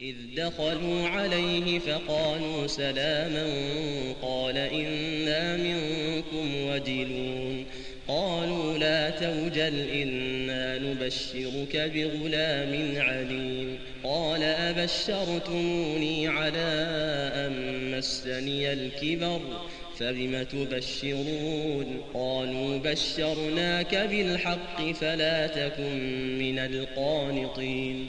إذ دخلوا عليه فقالوا سلاما قال إنا منكم وجلون قالوا لا توجل إنا نبشرك بغلام عليم قال أبشرتموني على أن مسني الكبر فبم تبشرون قالوا بشرناك بالحق فلا تكن من القانطين